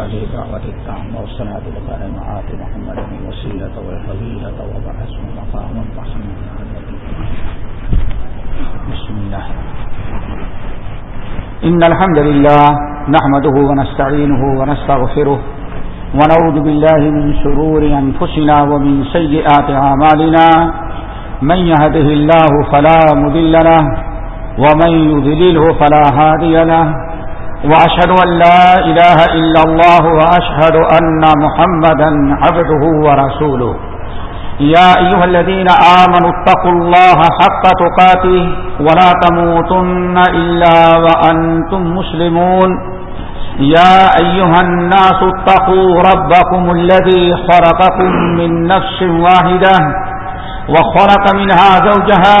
هذه الدعوة التامة والصلاة القائمة آت محمد الوسيلة والفضيلة وبعث مقاما محمودا بسم الله. إن الحمد لله نحمده ونستعينه ونستغفره ونعوذ بالله من شرور أنفسنا ومن سيئات أعمالنا. من يهده الله فلا مذل له ومن يذلله فلا هادي له. وأشهد أن لا إله إلا الله وأشهد أن محمدا عبده ورسوله. يا أيها الذين آمنوا اتقوا الله حق تقاته ولا تموتن إلا وأنتم مسلمون. يا أيها الناس اتقوا ربكم الذي خرقكم من نفس واحدة وخلق منها زوجها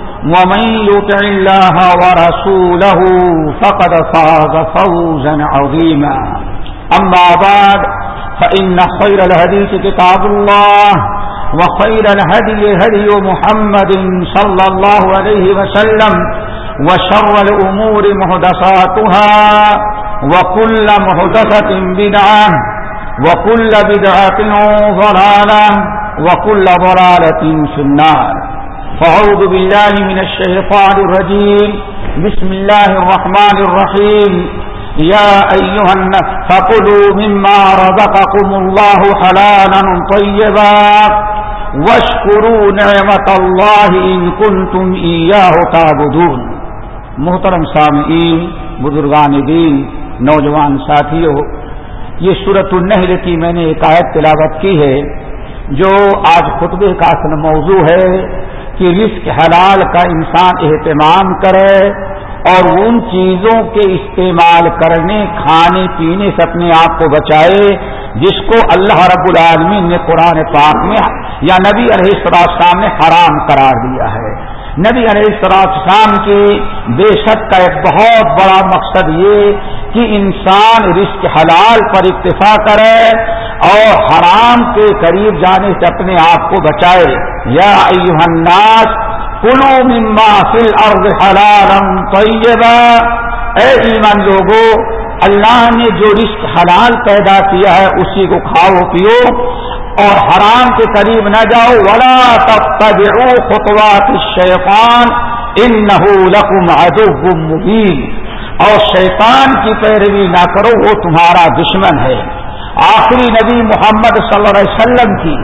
ومن يطع الله ورسوله فقد فاز فوزا عظيما. أما بعد، فإن خير الهديث كتاب الله، وخير الهدي هدي محمد صلى الله عليه وسلم، وشر الأمور مهدساتها وكل مهدسة بدعة، وكل بدعة ضلالة، وكل ضلالة في النار. فعوذ بالله من الشيطان الرجيم بسم الله الرحمن الرحيم يا أيها الناس فقلوا مما رزقكم الله حلالا طيبا واشكروا نعمة الله إن كنتم إياه تعبدون. محترم سامعین، بزرگان دین، نوجوان ساتھیوں، یہ صورت النحل کی میں نے ایک آیت تلاوت کی ہے جو آج خطبے کا اصل موضوع ہے۔ کہ رزق حلال کا انسان اہتمام کرے اور ان چیزوں کے استعمال کرنے، کھانے، پینے سے اپنے آپ کو بچائے، جس کو اللہ رب العالمین نے قرآن پاک میں یا نبی علیہ السلام نے حرام قرار دیا ہے۔ نبی علیہ السلام کی بے شک کا ایک بہت بڑا مقصد یہ کہ انسان رزق حلال پر اکتفا کرے اور حرام کے قریب جانے سے اپنے آپ کو بچائے۔ یا الناس کلو مما فل ارض حلالم طیبا۔ اے ایمان لوگو، اللہ نے جو رزق حلال پیدا کیا ہے، اسی کو کھاؤ، پیو۔ اور حرام کے قریب نہ جاؤ۔ ولا تب تجرو خطوات شیفان ان لکم ادب مبین اور شیطان کی پیروی نہ کرو، وہ تمہارا دشمن ہے۔ آخری نبی محمد صلی اللہ علیہ وسلم کی،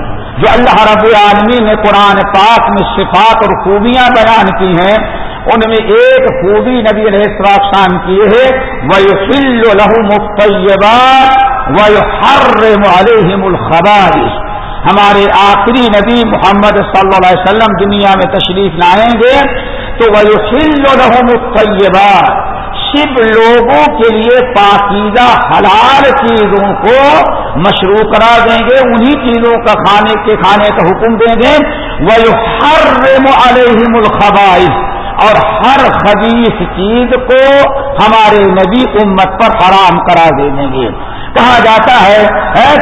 جو اللہ رب العالمین نے قرآن پاک میں صفات اور خوبیاں بیان کی ہیں، ان میں ایک خوبی نبی علیہ السلام کی ہے وہ فل لہو مفیبات وہ ہر علیہم الخبارش ہمارے آخری نبی محمد صلی اللہ علیہ وسلم دنیا میں تشریف لائیں گے، تو وہ فل لہو مفیبات صرف لوگوں کے لیے پاکیزہ حلال چیزوں کو مشروع کرا دیں گے؟ انہی چیزوں کا کھانے کے کھانے کا حکم دیں گے؟ وہ ہر علیہم الخبائش اور ہر خبیص چیز کو ہمارے نبی امت پر حرام کرا دیں گے۔ کہا جاتا ہے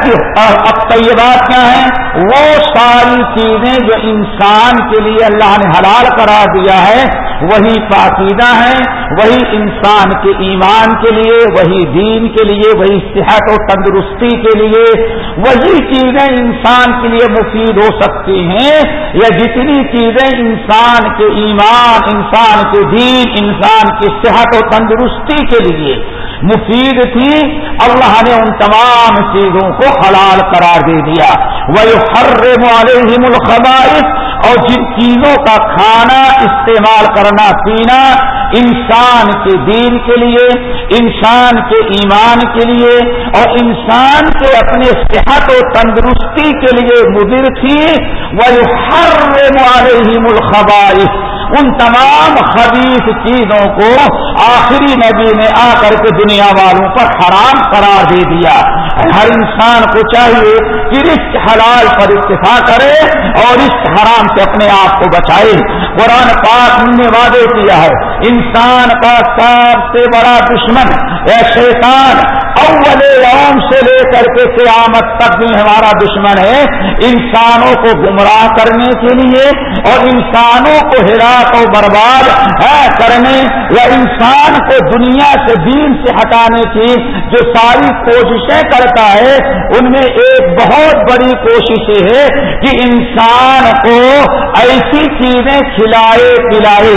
کہ اب طیبات کیا ہیں وہ ساری چیزیں جو انسان کے لیے اللہ نے حلال کرا دیا ہے وہی پاکیدہ ہیں، وہی انسان کے ایمان کے لیے، وہی دین کے لیے، وہی صحت و تندرستی کے لیے، وہی چیزیں انسان کے لیے مفید ہو سکتی ہیں، یا جتنی چیزیں انسان کے ایمان، انسان کے دین، انسان کی صحت و تندرستی کے لیے مفید تھی، اللہ نے ان تمام چیزوں کو حلال قرار دے دیا۔ وہ ہر علیہم الخبائش اور جن چیزوں کا کھانا استعمال کرنا پینا انسان کے دین کے لیے، انسان کے ایمان کے لیے، اور انسان کے اپنے صحت و تندرستی کے لیے مضر تھی وہ ہر علیہم الخبائش ان تمام خبیص چیزوں کو آخری نبی نے آ کر کے دنیا والوں پر حرام قرار دے دیا۔ ہر انسان کو چاہیے کہ رشت حلال پر اتفاق کرے اور اس حرام سے اپنے آپ کو بچائے۔ قرآن پاک نے وعدے کیا ہے، انسان کا سب سے بڑا دشمن، اے شیطان اول یوم سے لے کر کے قیامت تک بھی ہمارا دشمن ہے، انسانوں کو گمراہ کرنے کے لیے اور انسانوں کو ہرا کو برباد کرنے یا انسان کو دنیا سے، دین سے ہٹانے کی جو ساری کوششیں کرتا ہے، ان میں ایک بہت بڑی کوشش ہے کہ انسان کو ایسی چیزیں کھلائے، پلائے۔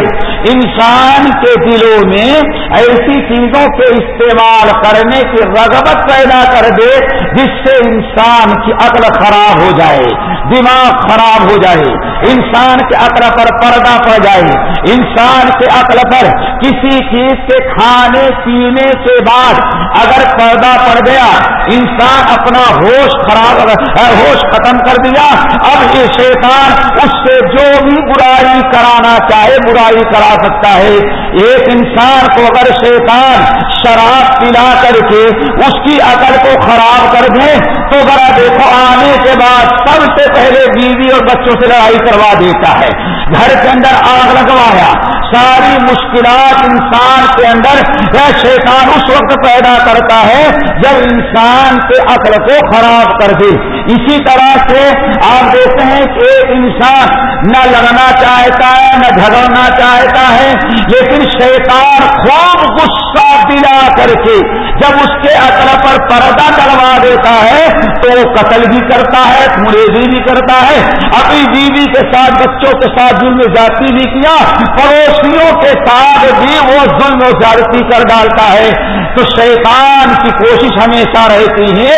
انسان کے دلوں میں ایسی چیزوں کے استعمال کرنے کی رغبت پیدا کر دے جس سے انسان کی عقل خراب ہو جائے، دماغ خراب ہو جائے، انسان کے عقل پر پردہ پڑ جائے، انسان کے عقل پر کسی چیز کے کھانے پینے کے بعد اگر پردہ پڑ گیا، انسان اپنا ہوش خراب، ہوش ختم کر دیا، اب یہ شیطان اس سے جو بھی برائی کرانا چاہے، برائی کرا سکتا ہے۔ ایک انسان کو اگر شیطان شراب پلا کر کے اس کی عقل کو خراب کر دیں، تو ذرا دیکھو، آنے کے بعد سب سے پہلے بیوی اور بچوں سے لڑائی کروا دیتا ہے۔ گھر کے اندر آگ لگوایا۔ ساری مشکلات انسان کے اندر یہ شیطان اس وقت پیدا کرتا ہے جب انسان کے عقل کو خراب کر دے۔ اسی طرح سے آپ دیکھتے ہیں کہ ایک انسان نہ لڑنا چاہتا ہے، نہ جھگڑنا چاہتا ہے، لیکن شیطان خوب غصہ دلا کر کے جب اس کے عقل پر پردہ کروا دیتا ہے، تو وہ قتل بھی کرتا ہے، مریضی بھی کرتا ہے۔ اپنی بیوی کے ساتھ، بچوں کے ساتھ جن میں جاتی بھی کیا پڑوس کے ساتھ بھی وہ ظلم و زیادتی کر ڈالتا ہے۔ تو شیطان کی کوشش ہمیشہ رہتی ہے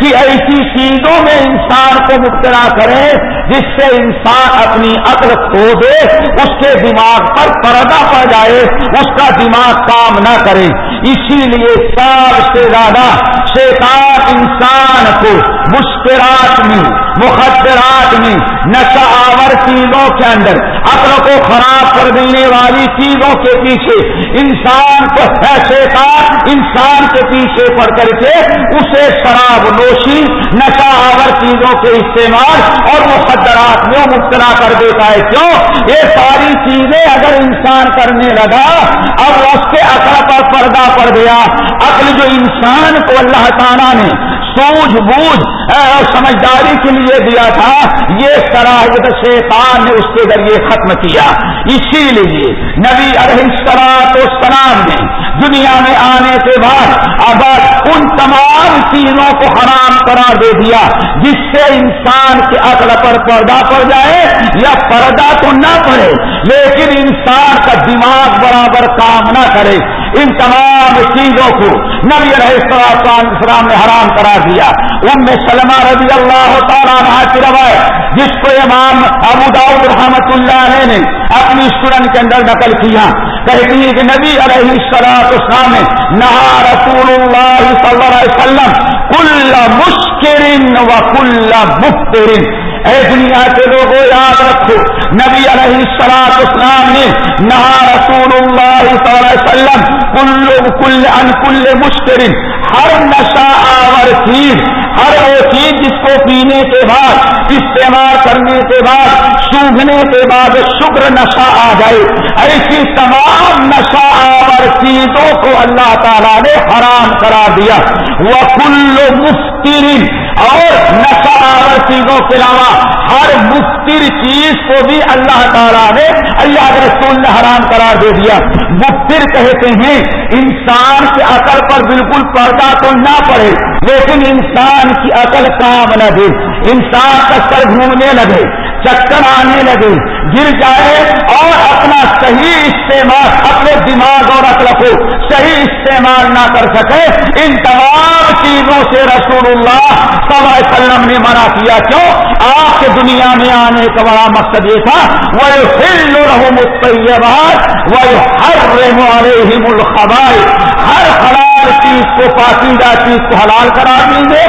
کہ ایسی چیزوں میں انسان کو مبتلا کرے، جس سے انسان اپنی عقل کھو دے، اس کے دماغ پر پردہ پڑ جائے، اس کا دماغ کام نہ کرے۔ اسی لیے سب سے زیادہ شیطان انسان کو مشکرات میں مخدرات میں نشہ آور چیزوں کے اندر، عقل کو خراب کر دینے والی چیزوں کے پیچھے انسان کو شیطان انسان کے پیچھے پڑ کر کے اسے شراب نوشی، نشہ آور چیزوں کے استعمال اور مقدرات میں مبتلا کر دیتا ہے۔ کیوں؟ یہ ساری چیزیں اگر انسان کرنے لگا، اب اس کے عقل پر پردہ پڑ گیا۔ عقل جو انسان کو اللہ تعالیٰ نے سوجھ بوجھ اور سمجھداری کے لیے دیا تھا، یہ صلاحیت شیطان نے اس کے ذریعے ختم کیا۔ اسی لیے نبی علیہ السلام تو سلام نے دنیا میں آنے کے بعد اگر ان تمام چیزوں کو حرام قرار دے دیا، جس سے انسان کے عقل پر پردہ پڑ جائے یا پردہ تو نہ پڑے، لیکن انسان کا دماغ برابر کام نہ کرے۔ ان تمام چیزوں کو نبی علیہ السلام نے حرام کرا دیا۔ ان میں سلمہ رضی اللہ تعالیٰ کی روایت، جس کو امام ابو داؤد رحمت اللہ علیہ نے اپنی سرن کے اندر نقل کیا۔ کہتی ہے کہ نبی علیہ السلام اسلام نے نہا رسول اللہ صلی اللہ علیہ وسلم کل مشکرین و کل مفترین اے دنیا کے لوگوں یاد رکھو، نبی علیہ السلام اسلام نے نہا رسول اللہ صلی اللہ علیہ وسلم کل کل ان کل مشکرین ہر نشہ آور چیز ہر وہ چیز جس کو پینے کے بعد، استعمال کرنے کے بعد سوکھنے کے بعد شکر نشہ آ جائے۔ ایسی تمام نشہ آور چیزوں کو اللہ تعالیٰ نے حرام کرا دیا۔ وہ کل مفترین اور نشہ آور چیزوں کے علاوہ ہر مفتر چیز کو بھی اللہ تعالیٰ نے اللہ کے رسول نے حرام قرار دے دیا۔ مفتر کہتے ہیں، انسان کے عقل پر بالکل پردہ تو نہ پڑے، لیکن انسان کی عقل کام نہ دے۔ انسان کا سر گھومنے لگے۔ چکر آنے لگے۔ گر جائے اور اپنا صحیح استعمال اپنے دماغ اور عقل کو صحیح استعمال نہ کر سکے۔ ان تمام چیزوں سے رسول اللہ صلی اللہ علیہ وسلم نے منع کیا۔ کیوں؟ آپ کے دنیا میں آنے کا بڑا مقصد یہ تھا وہ فل رہو متباد وہ ہر رحم الخبائے ہر حلال چیز کو پاکیدہ چیز کو حلال کرا دیں گے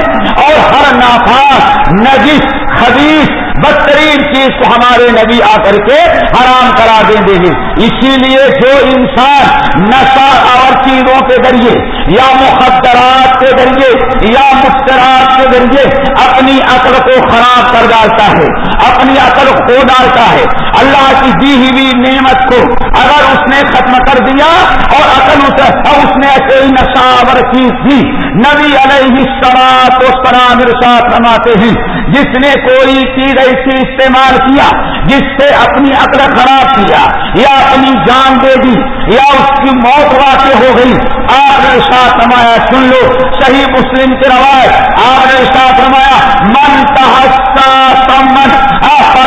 اور ہر نافاس نجس خدیث بدترین چیز کو ہمارے نبی آ کر کے حرام کرا دیں گے۔ اسی لیے جو انسان نشہ اور چیزوں کے ذریعے یا مخدرات کے ذریعے یا مخترات کے ذریعے اپنی عقل کو خراب کر ڈالتا ہے، اپنی عقل کھو ڈالتا ہے، اللہ کی دی ہوئی نعمت کو اگر اس نے ختم کر دیا اور عقل اس نے ایسے ہی نشاور چیز دی نبی علیہ سرات و سرام ارشاد فرماتے ہیں، جس نے کوئی چیز ایسی استعمال کیا جس سے اپنی عقل خراب کیا، یا اپنی جان دے دی، یا اس کی موت واقع ہو گئی۔ آپ نے ساتھ رمایا سن لو، صحیح مسلم کی روایت۔ آپ نے ساتھ رمایا من تحسا سمن آپ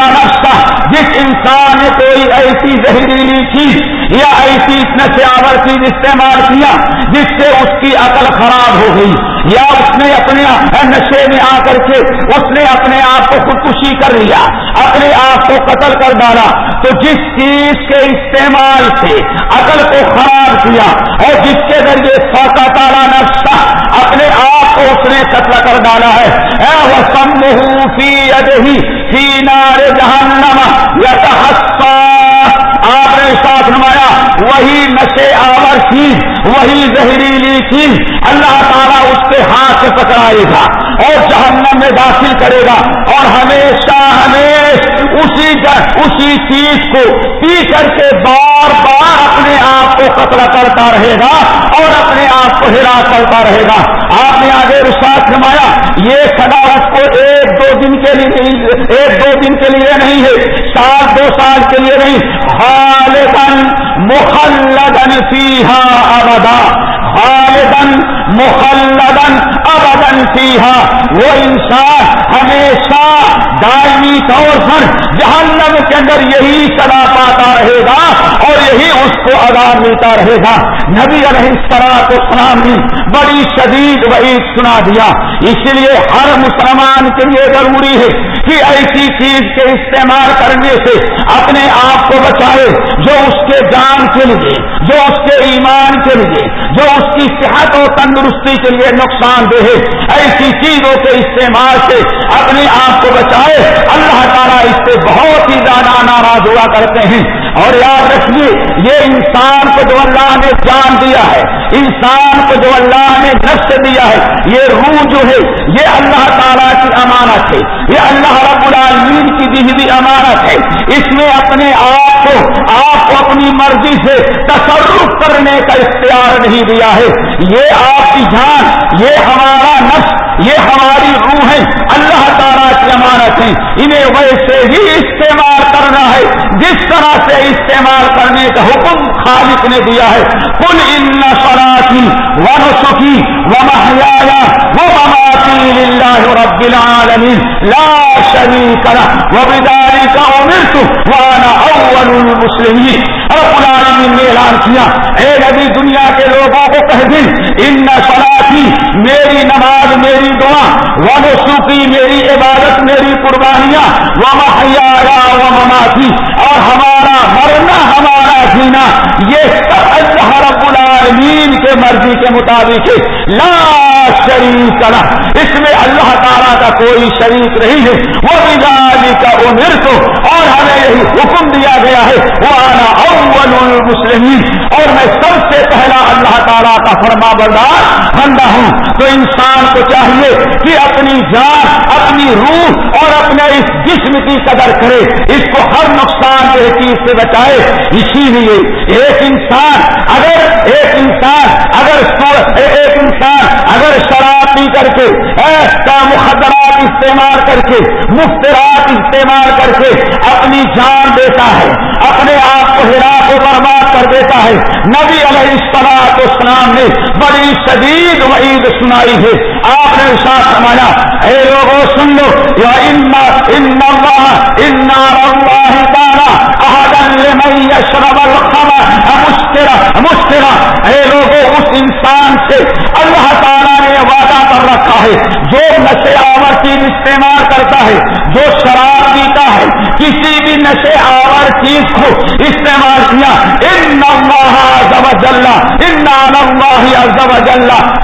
نقشہ جس انسان نے کوئی ایسی زہریلی چیز یا ایسی نشیاور چیز استعمال کیا جس سے اس کی عقل خراب ہو گئی یا اس نے اپنے نشے میں آ کر کے اس نے اپنے آپ کو خودکشی کر لیا، اپنے آپ کو قتل کر ڈالا۔ تو جس چیز کے استعمال سے عقل کو خراب کیا اور جس کے ذریعے سوکا تارا نقشہ اپنے آپ کو اس نے قتل کر ڈالا ہے۔ وہ سم فی ادہی فی نار جہنم یا آپ نے ساتھ نمایا، وہی نشے آور چیز وہی زہریلی چیز اللہ تعالیٰ اس کے ہاتھ سے پکڑائے گا اور جہنم میں داخل کرے گا اور ہمیشہ ہمیشہ اسی اسی چیز کو پی کر کے بار بار اپنے آپ کو قتل کرتا رہے گا اور اپنے آپ کو ہرا کرتا رہے گا۔ آپ نے آگے رساس نمایا یہ سدا اس کو ایک دو دن کے لیے نہیں ایک دو دن کے لیے نہیں ہے، سال دو سال کے لیے نہیں۔ خالدن مخلدن فیہا ابدا۔ خالدن مخلدن ابدن فیہا وہ انسان ہمیشہ دائمی طور پر جہنم کے اندر یہی سدا پاتا رہے گا اور یہی اس کو آزاد ملتا رہے گا۔ نبی علیہ السلام کو سلام نے بڑی شدید وعید سنا دیا۔ اس لیے ہر مسلمان کے لیے ضروری ہے کہ ایسی چیز کے استعمال کرنے سے اپنے آپ کو بچائے جو اس کے جان کے لیے، جو اس کے ایمان کے لیے، جو اس کی صحت اور تندرستی کے لیے نقصان دہ ہے۔ ایسی چیزوں کے استعمال سے اپنے آپ کو بچائے اللہ تعالیٰ اس سے بہت ہی زیادہ ناراض ہوا کرتے ہیں۔ اور یاد رکھیے، یہ انسان کو جو اللہ نے جان دیا ہے، انسان کو جو اللہ نے نفس دیا ہے، یہ روح جو ہے، یہ اللہ تعالیٰ کی امانت ہے۔ یہ اللہ رب العالمین کی دی ہوئی امانت ہے۔ اس میں اپنے آپ کو آپ کو اپنی مرضی سے تصرف کرنے کا اختیار نہیں دیا ہے۔ یہ آپ کی جان، یہ ہمارا نفس، یہ ہماری روح ہے۔ اللہ تعالیٰ کی امانت ہے۔ انہیں ویسے ہی استعمال کرنا ہے۔ جس طرح سے استعمال کرنے کا حکم خالق نے دیا ہے۔ کل ان سراتی و نسخی و محیا و مماتی اللہ رب العالمین۔ لا شریک له. وبذلك امرت وانا اول المسلمين. رب العالمین نے اعلان کیا، اے نبی دنیا کے لوگوں کو کہہ دیں ان سلاتی میری نماز، میری دعا و نسوکی میری عبادت، میری قربانیاں و محیا و مماتی، اور ہمارا مرنا، ہمارا جینا، یہ سب اللہ رب العالمین کے مرضی کے مطابق لا شریک لا اس میں اللہ تعالیٰ کا کوئی شریک نہیں ہے۔ وہ بھی کا امر کو اور ہمیں یہی حکم دیا گیا ہے۔ وہ آنا اول المسلمین اور میں سب سے پہلا اللہ تعالیٰ کا فرما بردار بندہ ہوں۔ تو انسان کو چاہیے کہ اپنی جان، اپنی روح اور اپنے اس جسم کی قدر کرے۔ اس کو ہر نقصان کے چیز سے بچائے۔ اسی لیے ایک انسان اگر، ایک انسان اگر ایک انسان اگر شراب پی کر کے مخدرات استعمال کر کے، مفترات استعمال کر کے اپنی جان دیتا ہے، اپنے آپ کو ہرا کو برباد کر دیتا ہے۔ نبی علیہ السلام اسلام نے بڑی شدید وعید سنائی ہے۔ آپ نے ساتھ سمایا اے لوگوں سن لو، یا مشکرا اے لوگوں اس انسان سے اللہ تعالیٰ کر رکھا ہے، جو نشے آور چیز استعمال کرتا ہے، جو شراب پیتا ہے، کسی بھی نشے آور چیز کو استعمال کیا۔ ان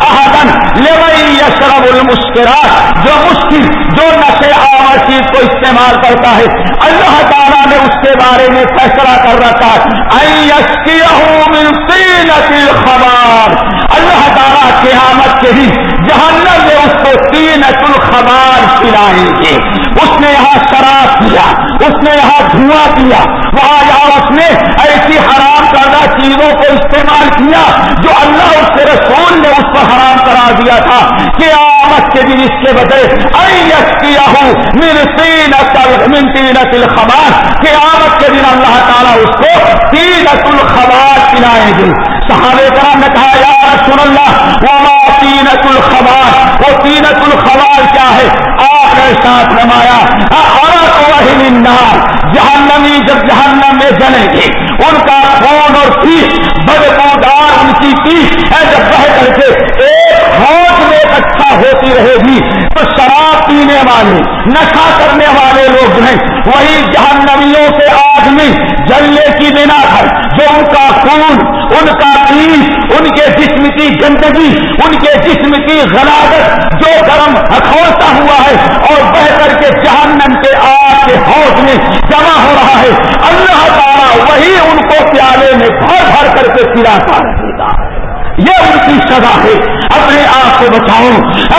احدن یشرب المسکرات۔ جو مشکل جو نشے آور چیز کو استعمال کرتا ہے، اللہ تعالیٰ نے اس کے بارے میں فیصلہ کر رکھا ہے۔ خبر پلائیں گے اس نے یہاں شراب کیا اس نے یہاں دھواں کیا وہاں یہاں اس نے ایسی حرام کردہ چیزوں کو استعمال کیا جو اللہ اس کے رسول نے اس پر حرام کرا دیا تھا۔ کہ آمد کے دن اس کے بدلے کیا ہوں میرے تین تین الخبار۔ کہ آمد کے دن اللہ تعالیٰ اس کو تین الخبار پلائیں گے۔ صحابہ کرام نے کہا، یا رسول اللہ وہ تینت الخبار؟ وہ تینت الخبار نے ساتھ نمایا جہنمی جب جہنم میں جلیں گے ان کا خون اور پیس بدبودار ان کی پیس ہے جب بہ کر کے ایک ہوٹ میں اچھا ہوتی رہے گی، تو شراب پینے والے نشا کرنے والے لوگ ہیں۔ وہی جہنمیوں سے آدمی جلنے کی بنا کر جو ان کا خون، ان کا پیس، ان کے جسم کی گندگی، ان کے جسم کی غلاغت جو گرم ہتھوڑتا ہوا ہے اور بہ کر کے جہنم کے آگ کے حوض میں جمع ہو رہا ہے۔ اللہ تعالیٰ وہی ان کو پیالے میں بھر بھر کر کے پلاتا رہے یہ ان کی سزا ہے۔ اپنے آپ کو بچاؤ۔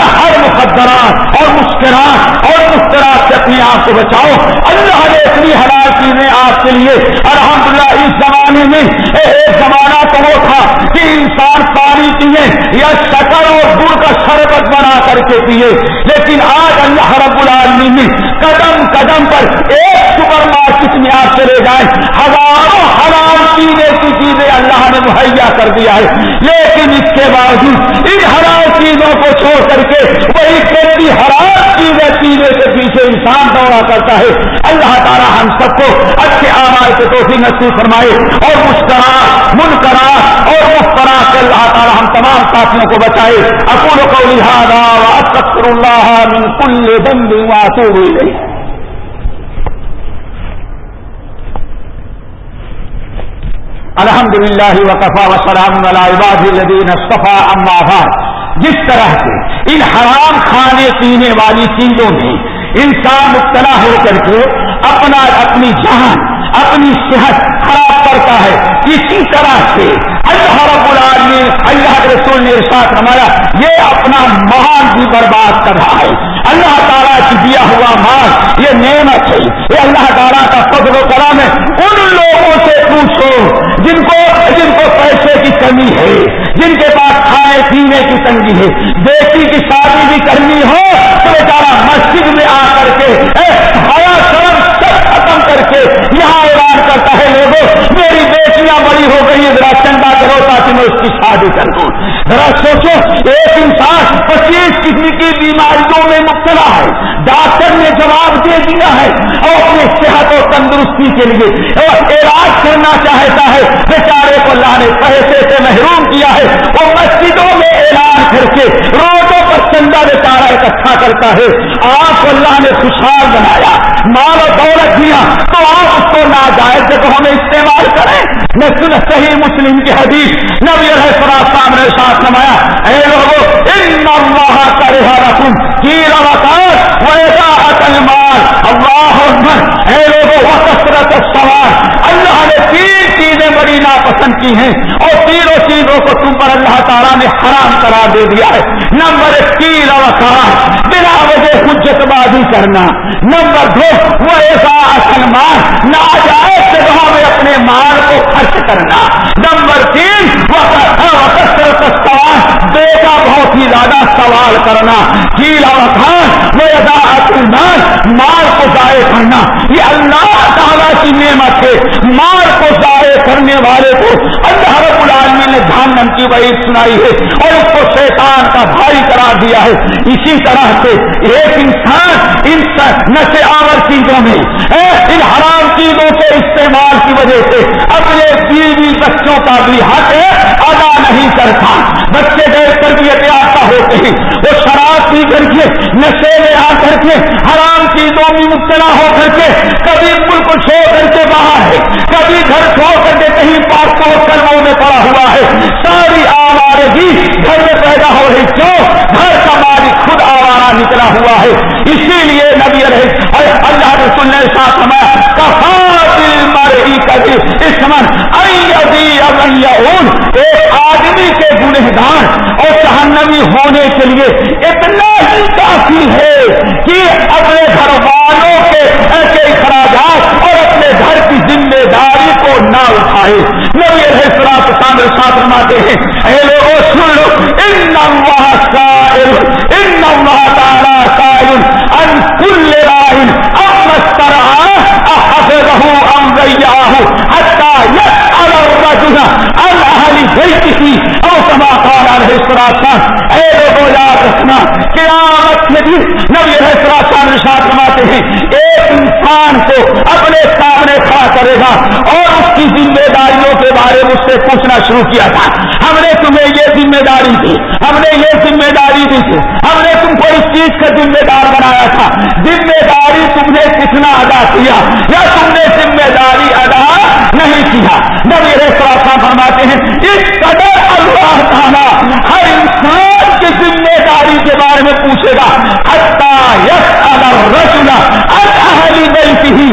ہر مقدرات اور مسکرات اور مسکرات سے اپنے آپ کو بچاؤ۔ اللہ نے اتنی حلال چیزیں آپ کے لیے، الحمدللہ، اس زمانے میں ایک زمانہ تو وہ تھا کہ انسان پانی پیے یا شکر اور گڑ کا شربت بنا کر کے پیے۔ لیکن آج اللہ رب العالمین نے قدم قدم پر ایک سپر مارکیٹ میں آپ چلے جائیں۔ ہزاروں حلال پینے کی چیزیں اللہ نے مہیا کر دیا ہے۔ لیکن اس کے باوجود ان حرام چیزوں کو چھوڑ کر کے وہی کھیتی حرام چیزیں پینے کے پیچھے انسان دورہ کرتا ہے۔ اللہ تعالیٰ ہم سب کو اچھے آمار کے توفی نصیب فرمائے اور مشکرات منکرات اور مخترات سے اللہ تعالیٰ ہم تمام ساتھیوں کو بچائے۔ اکول کو لہٰذا اللہ من کل بند واتوب الیہ۔ الحمد للہ وقفا وسلام الدین صفا اما جس طرح سے ان حرام کھانے پینے والی چیزوں میں انسان مبتلا ہو کر کے اپنا اپنی جان اپنی صحت خراب کرتا ہے، اسی طرح سے اللہ رب العالمین، اللہ کے رسول نے ساتھ ہمارا یہ اپنا مہان بھی برباد کر رہا ہے۔ اللہ تعالیٰ کی دیا ہوا مال، یہ نعمت ہے۔ یہ اللہ تعالیٰ کا فضل و کرام ہے۔ ان لوگوں سے پوچھو جن کو جن کو پیسے کی کمی ہے، جن کے پاس کھانے پینے کی تنگی ہے، بیٹی کی شادی بھی کرنی ہو تو بیچارہ مسجد میں آ کر کے ہرا شرم سب ختم کر کے یہاں اعلان کرتا ہے، لوگوں، میری بیٹیاں بڑی ہو گئی ہیں، ذرا چندہ کرو تاکہ میں اس کی شادی کر دوں۔ ذرا سوچو، ایک انسان پچیس قسم کی بیماریوں میں مبتلا ہے۔ ڈاکٹر نے جواب دے دیا ہے اور اپنی صحت اور تندرستی کے لیے۔ اور علاج کرنا چاہتا ہے۔ بیچارے کو اللہ نے پیسے سے محروم کیا ہے۔ وہ مسجدوں میں اعلان کر کے روڈوں اور چندہ بیچارہ اکٹھا کرتا ہے۔ آپ کو اللہ نے خوشحال بنایا۔ مال و دولت دیا۔ تو آپ اس کو ناجائز جگہوں میں استعمال کریں۔ میں سن صحیح مسلم کی حدیث نبی رہ سرا نے ساتھ نمایا اے لوگوں ان اللہ کا رہا رقم کی روکات ویسا مال اللہ اے لوگوں وہ کثرت سوال اللہ نے تین چیزیں بڑی ناپسند کی ہیں اور تینوں چیزوں کو تم پر اللہ تعالیٰ نے حرام قرار دے دیا ہے. نمبر ایک کی روکات بلا وجہ حجت بازی کرنا. نمبر دو، وہ ایسا سلمان ناجائز جگہوں میں اپنے مال کو خرچ کرنا. نمبر تین سوال بیٹا بہت ہی زیادہ سوال کرنا. کیلا خان وہ ایسا مال کو ضائع کرنا۔ یہ اللہ تعالیٰ کی نعمت ہے۔ مال کو ضائع کرنے والے کو اللہ رب العالمین نے جہنم کی وہی سنائی ہے اور اس کو شیطان کا بھائی قرار دیا ہے۔ اسی طرح سے ایک انسان ان نشے آور چیزوں میں ان حرام چیزوں کے استعمال کی وجہ سے اپنے بیوی بچوں کا بھی حق ادا نہیں کرتا۔ بچے غیر تربیت یافتہ ہوتے ہیں۔ وہ شراب پی کر کے نشے میں آ کر کے، حرام چیزوں میں مبتلا ہو کر کے، کبھی ملک چھوڑ کر کے باہر ہے، کبھی گھر چھوڑ کر کہیں پاس پارسوں کروں میں پڑا ہوا ہے۔ ساری آوارے بھی گھر میں پیدا ہو رہی کیوں گھر کا مالک خود آوارا نکلا ہوا ہے۔ اسی لیے نبی رہے اللہ رسول سننے ساتھ ہمارا کفاطل مرئی کبھی اس من ایک آدمی کے گنہ گار اور جہنمی ہونے کے لیے اتنا ہی کافی ہے کہ اپنے گھر والوں کے ایسے اخراجات گھر کی ذمہ داری کو نہ اٹھائے۔ نبی یہ سراب کام ساتھ رماتے ہیں، اے لوگوں سن لو، ان پوچھنا شروع کیا تھا۔ ہم نے تمہیں یہ ذمہ داری دی۔ ہم نے یہ ذمہ داری دی تھی۔ ہم نے تم کو اس چیز کا ذمہ دار بنایا تھا۔ ذمہ داری تم نے کتنا ادا کیا؟ یا تم نے ذمہ داری ادا نہیں کیا؟ نبی ریسا فرماتے ہیں، اس قدر اللہ تعالیٰ ہر انسان کی ذمہ داری کے بارے میں پوچھے گا یس اگر رچنا اہلی نہیں ہی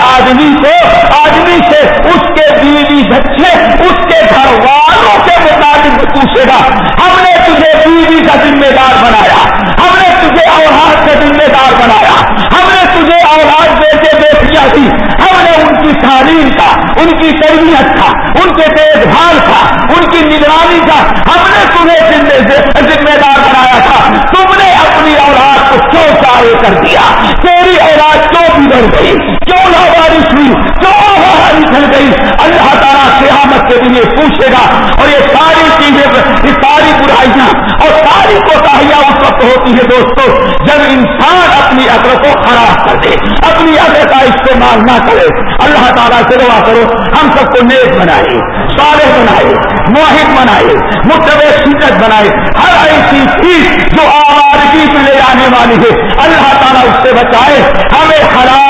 آدمی کو، آدمی سے اس کے بیوی بچے، اس کے گھر والوں کے مطابق پوچھے گا ہم نے تجھے بیوی کا ذمہ دار بنایا۔ ہم نے تجھے اولاد کا ذمہ دار بنایا۔ ہم نے تجھے اولاد بیٹے بیٹیاں دی۔ ہم نے ان کی تعلیم کا، ان کی تربیت کا، ان کے دیکھ بھال کا، ان کی نگرانی کا۔ ہم نے تمہیں ذمہ دار بنایا تھا تم نے اپنی اولاد کو کیوں چارے کر دیا۔ تیری اولاد کیوں بگڑ گئی۔ کیوں نہ بارش ہوئی کیوں باہر نکل گئی، اللہ تعالیٰ قیامت کے لیے پوچھے گا۔ اور یہ ساری چیزیں، یہ ساری برائیاں اور ساری کوتاہیاں اس وقت ہوتی ہے دوستو، جب انسان اپنی عقل کو خراب کر دے، اپنی عقل کا استعمال نہ کرے۔ اللہ تعالیٰ سے دعا کرو، ہم سب کو نیک بنائے۔ صالح بنائے موہد بنائے متب شدت بنائے، ہر ایسی چیز جو آوارگی میں لے جانے والی ہے، اللہ تعالیٰ اس سے بچائے، ہمیں حرام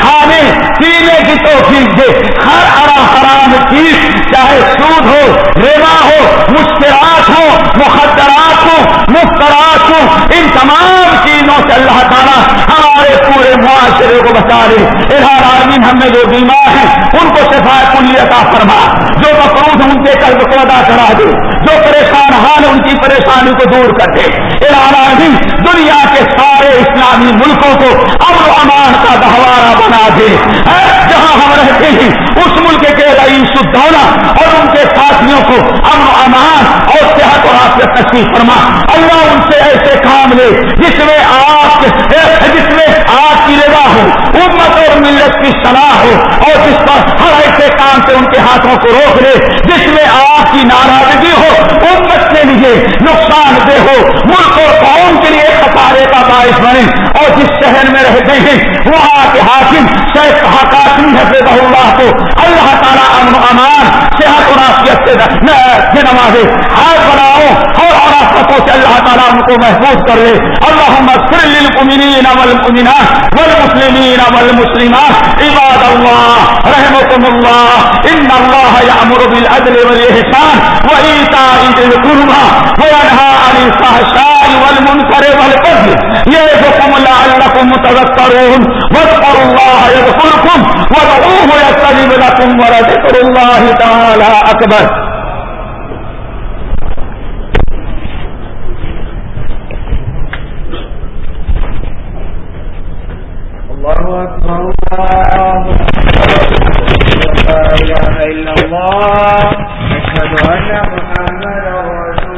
کھانے، پینے کی توفیق دے، ہر ارا حرام چیز، چاہے سود ہو، ریوا ہو، مشکلات ہو مخدرات ہو مخترات ہو ان تمام چیزوں سے اللہ تعالیٰ ہمارے پورے معاشرے کو بچا لے ادھر عالمین ہم میں جو بیمار ہیں، ان کو شفا کلی عطا فرما۔ جو مقروض ان کے قلب کو ادا کرا دے۔ جو پریشان حال ان کی پریشانی کو دور کر دے۔ عالمین دنیا کے سارے اسلامی ملکوں کو امن و امان کا گہوارہ بنا دے۔ جہاں ہم رہتے ہیں، اس ملک کے رئیس الدولہ اور ان کے ساتھیوں کو امن و امان اور صحت اور آپ تشریف فرما۔ اللہ ان سے ایسے کام لے جس میں آپ جس میں امت اور ملت کی صلاح ہو، اور جس پر ہر ایسے کام سے ان کے ہاتھوں کو روک لے، جس میں آپ کی ناراضگی ہو، امت کے لیے نقصان دہ ہو، ملک اور قوم کے لیے خطارے کا باعث بنے، اور جس شہر میں رہتے ہیں، وہاں کے حاکم شیخ حکاسی ہے اللہ کو اللہ تعالیٰ امن و امان، صحت اور آفیت سے نوازے ہاتھ بناؤ اور عرافتوں سے اللہ تعالیٰ ان کو محفوظ کر لے۔ اللہ صلی للمؤمنین والمؤمنات والمسلمین والمسلمات۔ عباد اللہ رحمكم اللہ۔ ان اللہ یعمر بالعدل والاحسان وإيتاء ذي القربى وينهى عن الفحشاء والمنكر والبغي يعظكم لعلكم تذكرون واذكروا الله يذكركم وادعوه يستجب لكم ولذكر الله تعالى أكبر الله أكبر الله لا إله إلا الله أشهد أن محمد